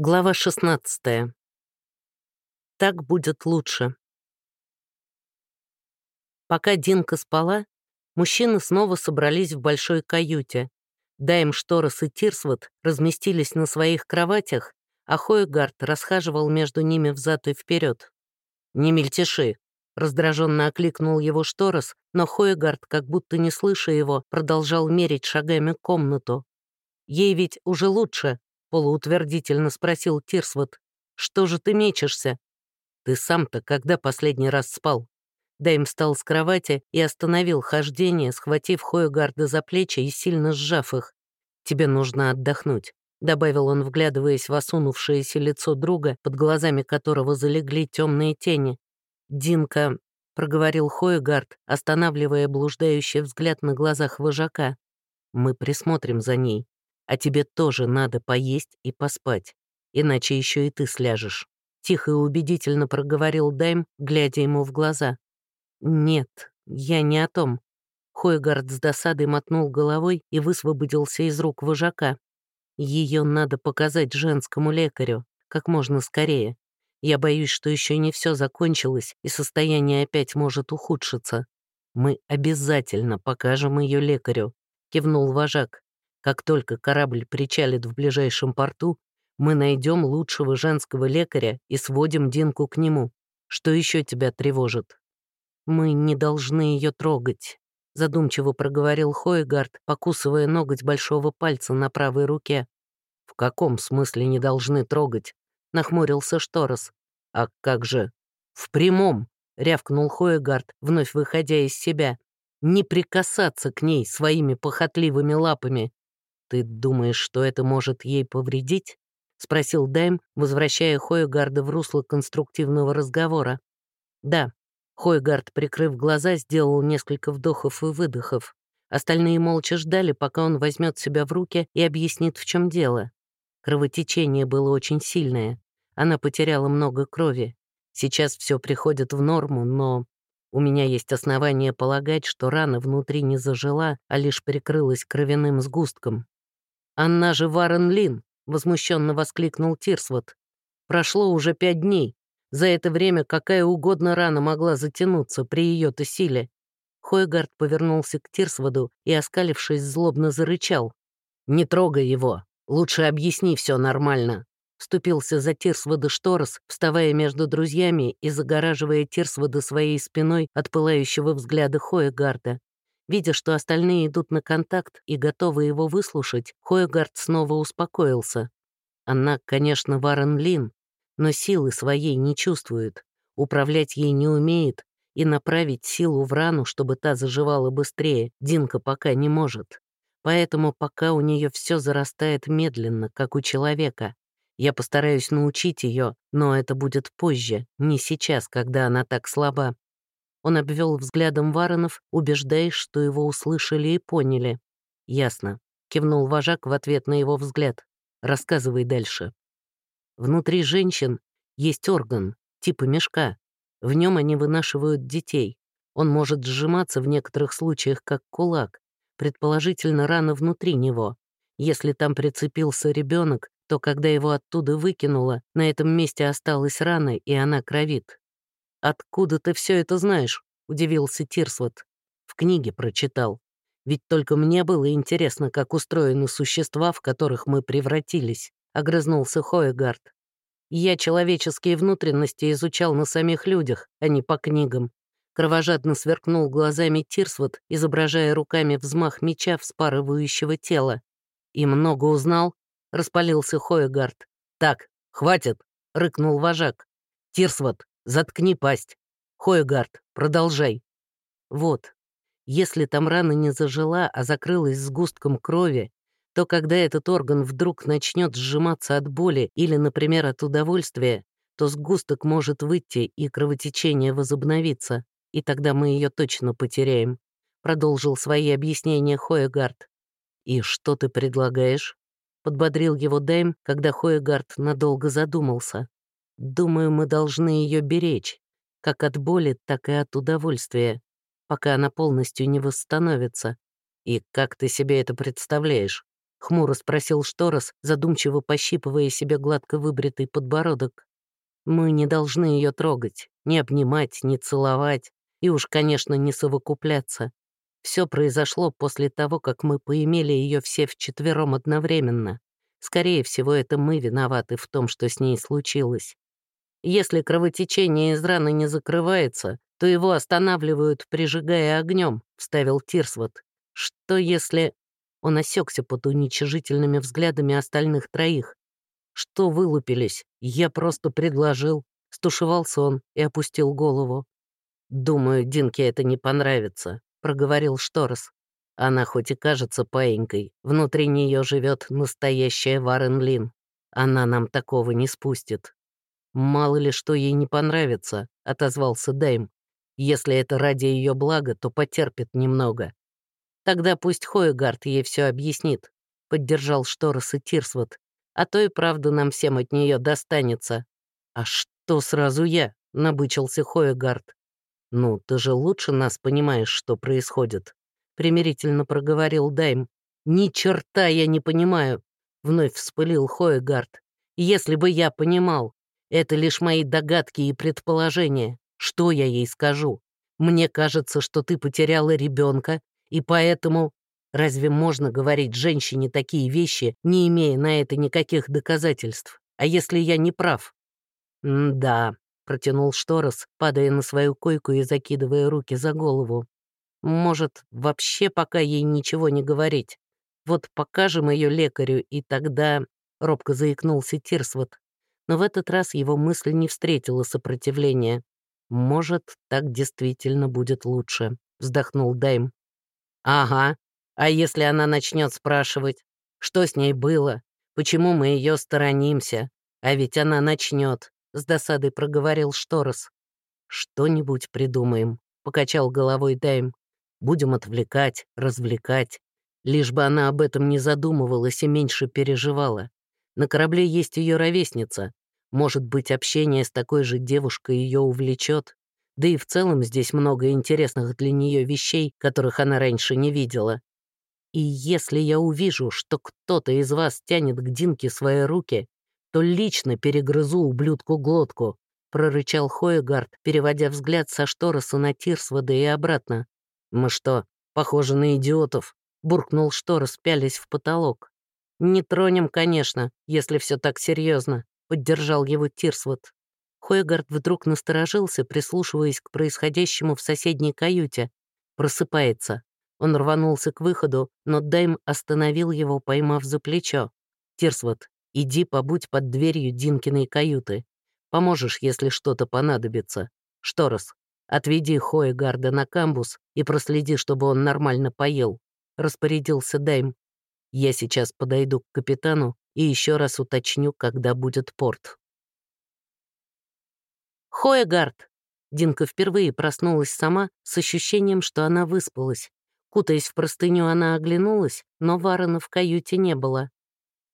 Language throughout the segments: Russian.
Глава 16. Так будет лучше. Пока Динка спала, мужчины снова собрались в большой каюте. Дайм Шторос и Тирсвот разместились на своих кроватях, а Хойгард расхаживал между ними взад и вперед. «Не мельтеши!» — раздраженно окликнул его Шторос, но Хойгард, как будто не слыша его, продолжал мерить шагами комнату. «Ей ведь уже лучше», — полуутвердительно спросил Тирсвот. «Что же ты мечешься?» «Ты сам-то когда последний раз спал?» Дайм встал с кровати и остановил хождение, схватив Хойгарда за плечи и сильно сжав их. «Тебе нужно отдохнуть», — добавил он, вглядываясь в осунувшееся лицо друга, под глазами которого залегли темные тени. «Динка», — проговорил Хойгард, останавливая блуждающий взгляд на глазах вожака. «Мы присмотрим за ней. А тебе тоже надо поесть и поспать, иначе еще и ты сляжешь». Тихо и убедительно проговорил Дайм, глядя ему в глаза. «Нет, я не о том». Хойгард с досадой мотнул головой и высвободился из рук вожака. Ее надо показать женскому лекарю, как можно скорее. Я боюсь, что еще не все закончилось, и состояние опять может ухудшиться. Мы обязательно покажем ее лекарю», — кивнул вожак. Как только корабль причалит в ближайшем порту, мы найдем лучшего женского лекаря и сводим Динку к нему. Что еще тебя тревожит? Мы не должны ее трогать, задумчиво проговорил Хойгард, покусывая ноготь большого пальца на правой руке. В каком смысле не должны трогать? нахмурился Шторос. А как же? В прямом, рявкнул Хойгард, вновь выходя из себя. Не прикасаться к ней своими похотливыми лапами. «Ты думаешь, что это может ей повредить?» — спросил Дайм, возвращая Хойгарда в русло конструктивного разговора. «Да». Хойгард, прикрыв глаза, сделал несколько вдохов и выдохов. Остальные молча ждали, пока он возьмет себя в руки и объяснит, в чем дело. Кровотечение было очень сильное. Она потеряла много крови. Сейчас все приходит в норму, но у меня есть основания полагать, что рана внутри не зажила, а лишь прикрылась кровяным сгустком. «Она же Варен Лин!» — возмущенно воскликнул Тирсвот. «Прошло уже пять дней. За это время какая угодно рана могла затянуться при ее-то силе». Хойгард повернулся к Тирсводу и, оскалившись, злобно зарычал. «Не трогай его. Лучше объясни все нормально». Вступился за Тирсвода Шторос, вставая между друзьями и загораживая Тирсвода своей спиной от пылающего взгляда Хойгарда. Видя, что остальные идут на контакт и готовы его выслушать, Хойгард снова успокоился. Она, конечно, Варен Лин, но силы своей не чувствует, управлять ей не умеет, и направить силу в рану, чтобы та заживала быстрее, Динка пока не может. Поэтому пока у нее все зарастает медленно, как у человека. Я постараюсь научить ее, но это будет позже, не сейчас, когда она так слаба. Он обвел взглядом Варонов, убеждаясь, что его услышали и поняли. «Ясно», — кивнул вожак в ответ на его взгляд. «Рассказывай дальше». Внутри женщин есть орган, типа мешка. В нем они вынашивают детей. Он может сжиматься в некоторых случаях как кулак, предположительно рана внутри него. Если там прицепился ребенок, то когда его оттуда выкинуло, на этом месте осталась рана, и она кровит. «Откуда ты все это знаешь?» — удивился Тирсвот. «В книге прочитал. Ведь только мне было интересно, как устроены существа, в которых мы превратились», — огрызнулся Хоегард. «Я человеческие внутренности изучал на самих людях, а не по книгам». Кровожадно сверкнул глазами Тирсвот, изображая руками взмах меча, вспарывающего тело. «И много узнал?» — распалился Хоегард. «Так, хватит!» — рыкнул вожак. «Тирсвот, Заткни пасть. Хойгард, продолжай. Вот, если там рана не зажила, а закрылась сгустком крови, то когда этот орган вдруг начнет сжиматься от боли или, например, от удовольствия, то сгусток может выйти и кровотечение возобновится, и тогда мы ее точно потеряем», — продолжил свои объяснения Хоегард. «И что ты предлагаешь?» — подбодрил его Дэйм, когда Хоегард надолго задумался. Думаю, мы должны ее беречь, как от боли, так и от удовольствия, пока она полностью не восстановится. И как ты себе это представляешь? — хмуро спросил Шторос, задумчиво пощипывая себе гладко выбритый подбородок. «Мы не должны ее трогать, не обнимать, не целовать и уж, конечно, не совокупляться. Все произошло после того, как мы поимели ее все вчетвером одновременно. Скорее всего, это мы виноваты в том, что с ней случилось. Если кровотечение из раны не закрывается, то его останавливают, прижигая огнем», — вставил Тирсвот. «Что если...» Он осекся под уничижительными взглядами остальных троих. «Что вылупились? Я просто предложил». Стушевался он и опустил голову. «Думаю, Динке это не понравится», — проговорил Шторос. «Она хоть и кажется паинькой, внутри нее живет настоящая Варен Лин. Она нам такого не спустит». «Мало ли что ей не понравится», — отозвался Дэйм. «Если это ради ее блага, то потерпит немного». «Тогда пусть Хоегард ей все объяснит», — поддержал Шторос и Тирсвот. «А то и правда нам всем от нее достанется». «А что сразу я?» — набычился Хоегард. «Ну, ты же лучше нас понимаешь, что происходит», — примирительно проговорил Дайм. «Ни черта я не понимаю», — вновь вспылил Хоегард. «Если бы я понимал, это лишь мои догадки и предположения. Что я ей скажу? Мне кажется, что ты потеряла ребенка, и поэтому... Разве можно говорить женщине такие вещи, не имея на это никаких доказательств? А если я не прав?» «Да», — протянул Шторос, падая на свою койку и закидывая руки за голову. «Может, вообще пока ей ничего не говорить? Вот покажем ее лекарю, и тогда...» — робко заикнулся Тирсвот. Но в этот раз его мысль не встретила сопротивления. «Может, так действительно будет лучше», — вздохнул Дайм. «Ага. А если она начнет спрашивать, что с ней было, почему мы ее сторонимся? А ведь она начнет», — с досадой проговорил Шторос. «Что-нибудь придумаем», — покачал головой Дайм. «Будем отвлекать, развлекать, лишь бы она об этом не задумывалась и меньше переживала. На корабле есть ее ровесница. Может быть, общение с такой же девушкой ее увлечет. Да и в целом здесь много интересных для нее вещей, которых она раньше не видела. И если я увижу, что кто-то из вас тянет к Динке свои руки, то лично перегрызу ублюдку глотку», — прорычал Хоегард, переводя взгляд со Штороса на Тирсвода и обратно. «Мы что, похожи на идиотов?» — буркнул Шторос, пялясь в потолок. «Не тронем, конечно, если все так серьезно», — поддержал его Тирсвот. Хойгард вдруг насторожился, прислушиваясь к происходящему в соседней каюте. Просыпается. Он рванулся к выходу, но Дайм остановил его, поймав за плечо. «Тирсвот, иди побудь под дверью Динкиной каюты. Поможешь, если что-то понадобится. Шторос, отведи Хоегарда на камбус и проследи, чтобы он нормально поел», — распорядился Дайм. Я сейчас подойду к капитану и еще раз уточню, когда будет порт. Хоегард! Динка впервые проснулась сама с ощущением, что она выспалась. Кутаясь в простыню, она оглянулась, но Варена в каюте не было.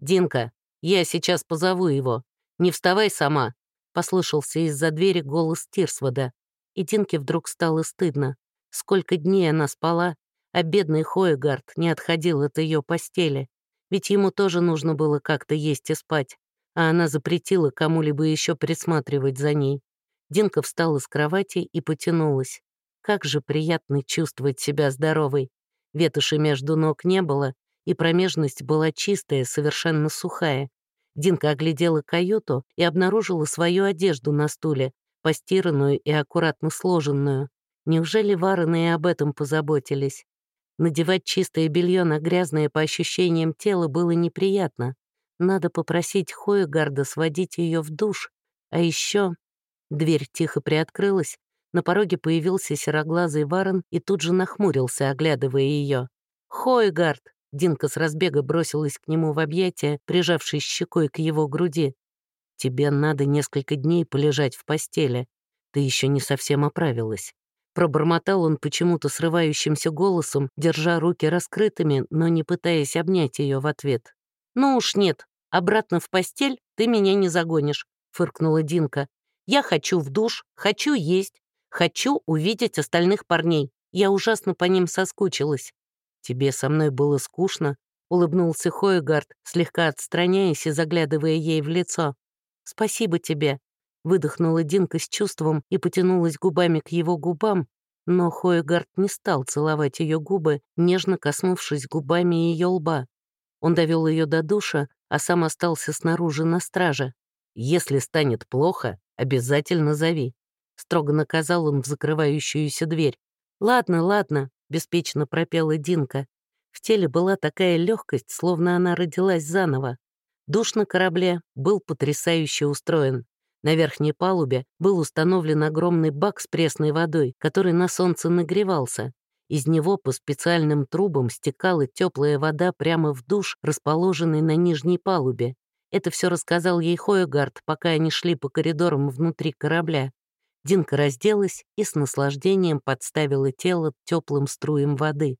«Динка, я сейчас позову его. Не вставай сама», — послышался из-за двери голос Тирсвода. И Динке вдруг стало стыдно. Сколько дней она спала, а бедный Хоегард не отходил от ее постели, ведь ему тоже нужно было как-то есть и спать, а она запретила кому-либо еще присматривать за ней. Динка встала с кровати и потянулась. Как же приятно чувствовать себя здоровой. Ветоши между ног не было, и промежность была чистая, совершенно сухая. Динка оглядела каюту и обнаружила свою одежду на стуле, постиранную и аккуратно сложенную. Неужели Варены и об этом позаботились? Надевать чистое белье на грязное по ощущениям тело было неприятно. Надо попросить Хоегарда сводить ее в душ. А еще дверь тихо приоткрылась, на пороге появился сероглазый Варен и тут же нахмурился, оглядывая ее. «Хойгард!» — Динка с разбега бросилась к нему в объятия, прижавшись щекой к его груди. «Тебе надо несколько дней полежать в постели. Ты еще не совсем оправилась. Пробормотал он почему-то срывающимся голосом, держа руки раскрытыми, но не пытаясь обнять ее в ответ. «Ну уж нет, обратно в постель ты меня не загонишь», — фыркнула Динка. «Я хочу в душ, хочу есть, хочу увидеть остальных парней. Я ужасно по ним соскучилась». «Тебе со мной было скучно?» — улыбнулся Хойгард, слегка отстраняясь и заглядывая ей в лицо. «Спасибо тебе», — выдохнула Динка с чувством и потянулась губами к его губам, но Хойгард не стал целовать ее губы, нежно коснувшись губами ее лба. Он довел ее до душа, а сам остался снаружи на страже. «Если станет плохо, обязательно зови», — строго наказал он в закрывающуюся дверь. «Ладно, ладно», — беспечно пропела Динка. В теле была такая легкость, словно она родилась заново. Душ на корабле был потрясающе устроен. На верхней палубе был установлен огромный бак с пресной водой, который на солнце нагревался. Из него по специальным трубам стекала теплая вода прямо в душ, расположенный на нижней палубе. Это все рассказал ей Хойгард, пока они шли по коридорам внутри корабля. Динка разделась и с наслаждением подставила тело теплым струем воды.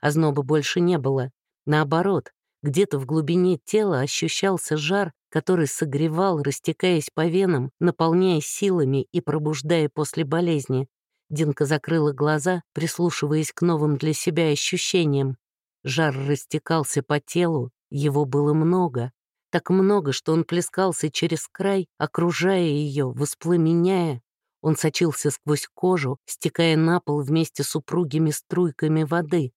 Озноба больше не было. Наоборот, где-то в глубине тела ощущался жар, который согревал, растекаясь по венам, наполняя силами и пробуждая после болезни. Динка закрыла глаза, прислушиваясь к новым для себя ощущениям. Жар растекался по телу, его было много. Так много, что он плескался через край, окружая ее, воспламеняя. Он сочился сквозь кожу, стекая на пол вместе с упругими струйками воды.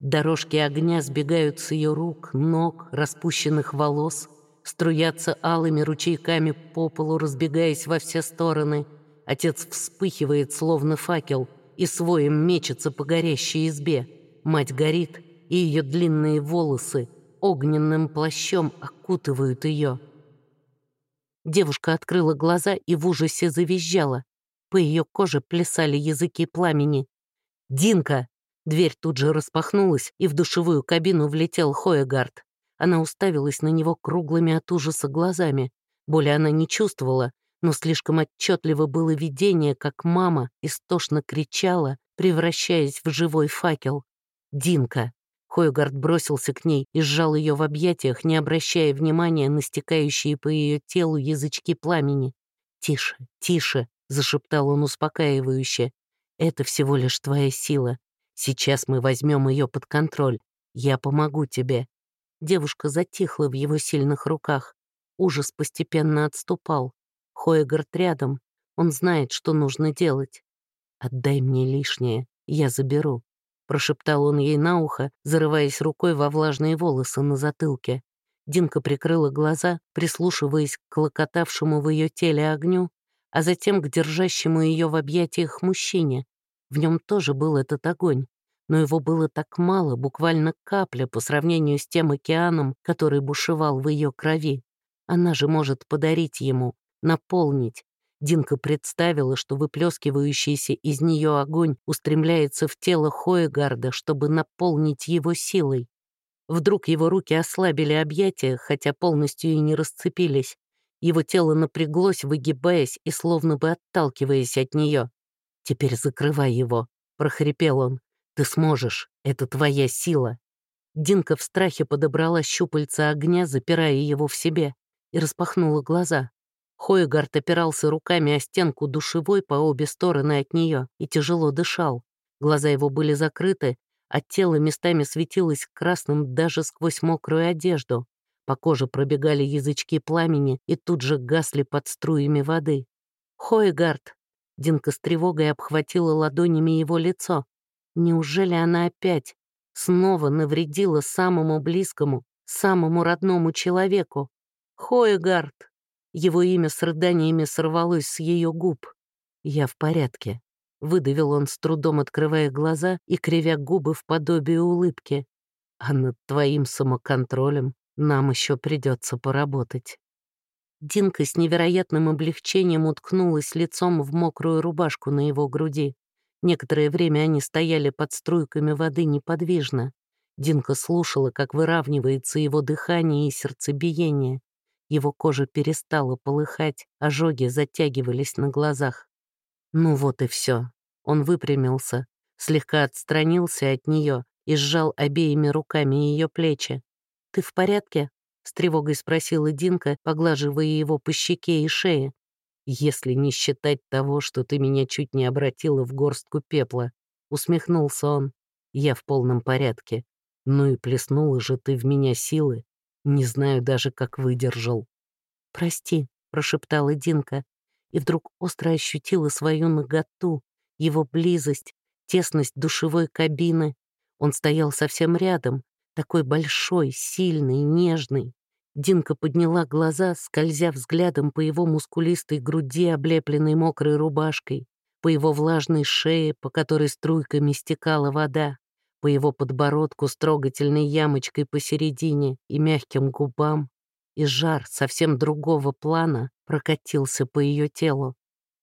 Дорожки огня сбегают с ее рук, ног, распущенных волос, струятся алыми ручейками по полу, разбегаясь во все стороны — Отец вспыхивает, словно факел, и своим мечется по горящей избе. Мать горит, и ее длинные волосы огненным плащом окутывают ее. Девушка открыла глаза и в ужасе завизжала. По ее коже плясали языки пламени. «Динка!» Дверь тут же распахнулась, и в душевую кабину влетел Хоегард. Она уставилась на него круглыми от ужаса глазами. Боли она не чувствовала, но слишком отчетливо было видение, как мама истошно кричала, превращаясь в живой факел. «Динка!» Хойгард бросился к ней и сжал ее в объятиях, не обращая внимания на стекающие по ее телу язычки пламени. «Тише, тише!» — зашептал он успокаивающе. «Это всего лишь твоя сила. Сейчас мы возьмем ее под контроль. Я помогу тебе». Девушка затихла в его сильных руках. Ужас постепенно отступал. Хоегард рядом. Он знает, что нужно делать. «Отдай мне лишнее, я заберу», — прошептал он ей на ухо, зарываясь рукой во влажные волосы на затылке. Динка прикрыла глаза, прислушиваясь к клокотавшему в ее теле огню, а затем к держащему ее в объятиях мужчине. В нем тоже был этот огонь, но его было так мало, буквально капля по сравнению с тем океаном, который бушевал в ее крови. Она же может подарить ему наполнить. Динка представила, что выплескивающийся из нее огонь устремляется в тело Хоегарда, чтобы наполнить его силой. Вдруг его руки ослабили объятия, хотя полностью и не расцепились. Его тело напряглось, выгибаясь и словно бы отталкиваясь от нее. «Теперь закрывай его», — прохрипел он. «Ты сможешь, это твоя сила». Динка в страхе подобрала щупальца огня, запирая его в себе, и распахнула глаза. Хойгард опирался руками о стенку душевой по обе стороны от нее и тяжело дышал. Глаза его были закрыты, а тело местами светилось красным даже сквозь мокрую одежду. По коже пробегали язычки пламени и тут же гасли под струями воды. «Хойгард!» Динка с тревогой обхватила ладонями его лицо. Неужели она опять снова навредила самому близкому, самому родному человеку? «Хойгард!» Его имя с рыданиями сорвалось с ее губ. «Я в порядке», — выдавил он с трудом, открывая глаза и кривя губы в подобие улыбки. «А над твоим самоконтролем нам еще придется поработать». Динка с невероятным облегчением уткнулась лицом в мокрую рубашку на его груди. Некоторое время они стояли под струйками воды неподвижно. Динка слушала, как выравнивается его дыхание и сердцебиение. Его кожа перестала полыхать, ожоги затягивались на глазах. Ну вот и все. Он выпрямился, слегка отстранился от нее и сжал обеими руками ее плечи. «Ты в порядке?» — с тревогой спросила Динка, поглаживая его по щеке и шее. «Если не считать того, что ты меня чуть не обратила в горстку пепла», — усмехнулся он. «Я в полном порядке. Ну и плеснула же ты в меня силы. Не знаю даже, как выдержал. «Прости», — прошептала Динка, и вдруг остро ощутила свою наготу, его близость, тесность душевой кабины. Он стоял совсем рядом, такой большой, сильный, нежный. Динка подняла глаза, скользя взглядом по его мускулистой груди, облепленной мокрой рубашкой, по его влажной шее, по которой струйками стекала вода, по его подбородку с трогательной ямочкой посередине и мягким губам, и жар совсем другого плана прокатился по ее телу.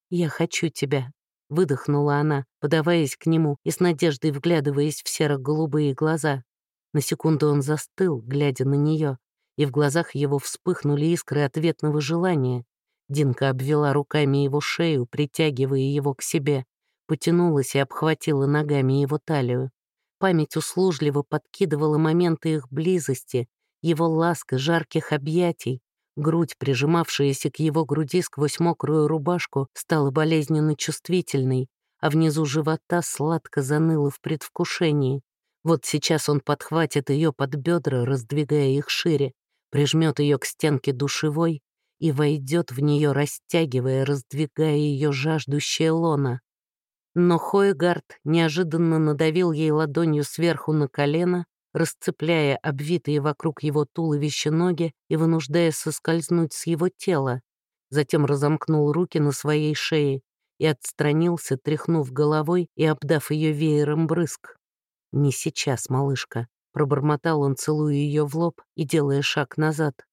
«Я хочу тебя», — выдохнула она, подаваясь к нему и с надеждой вглядываясь в серо-голубые глаза. На секунду он застыл, глядя на нее, и в глазах его вспыхнули искры ответного желания. Динка обвела руками его шею, притягивая его к себе, потянулась и обхватила ногами его талию. Память услужливо подкидывала моменты их близости, его ласк жарких объятий. Грудь, прижимавшаяся к его груди сквозь мокрую рубашку, стала болезненно чувствительной, а внизу живота сладко заныло в предвкушении. Вот сейчас он подхватит ее под бедра, раздвигая их шире, прижмет ее к стенке душевой и войдет в нее, растягивая, раздвигая ее жаждущее лона. Но Хойгард неожиданно надавил ей ладонью сверху на колено, расцепляя обвитые вокруг его туловища ноги и вынуждая соскользнуть с его тела. Затем разомкнул руки на своей шее и отстранился, тряхнув головой и обдав ее веером брызг. «Не сейчас, малышка», Пробормотал он, целуя ее в лоб и делая шаг назад.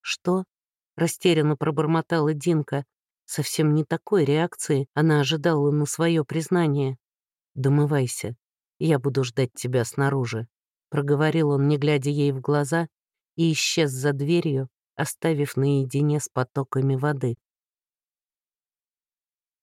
«Что?» — растерянно пробормотала Динка. Совсем не такой реакции она ожидала на свое признание. «Домывайся, я буду ждать тебя снаружи», — проговорил он, не глядя ей в глаза, и исчез за дверью, оставив наедине с потоками воды.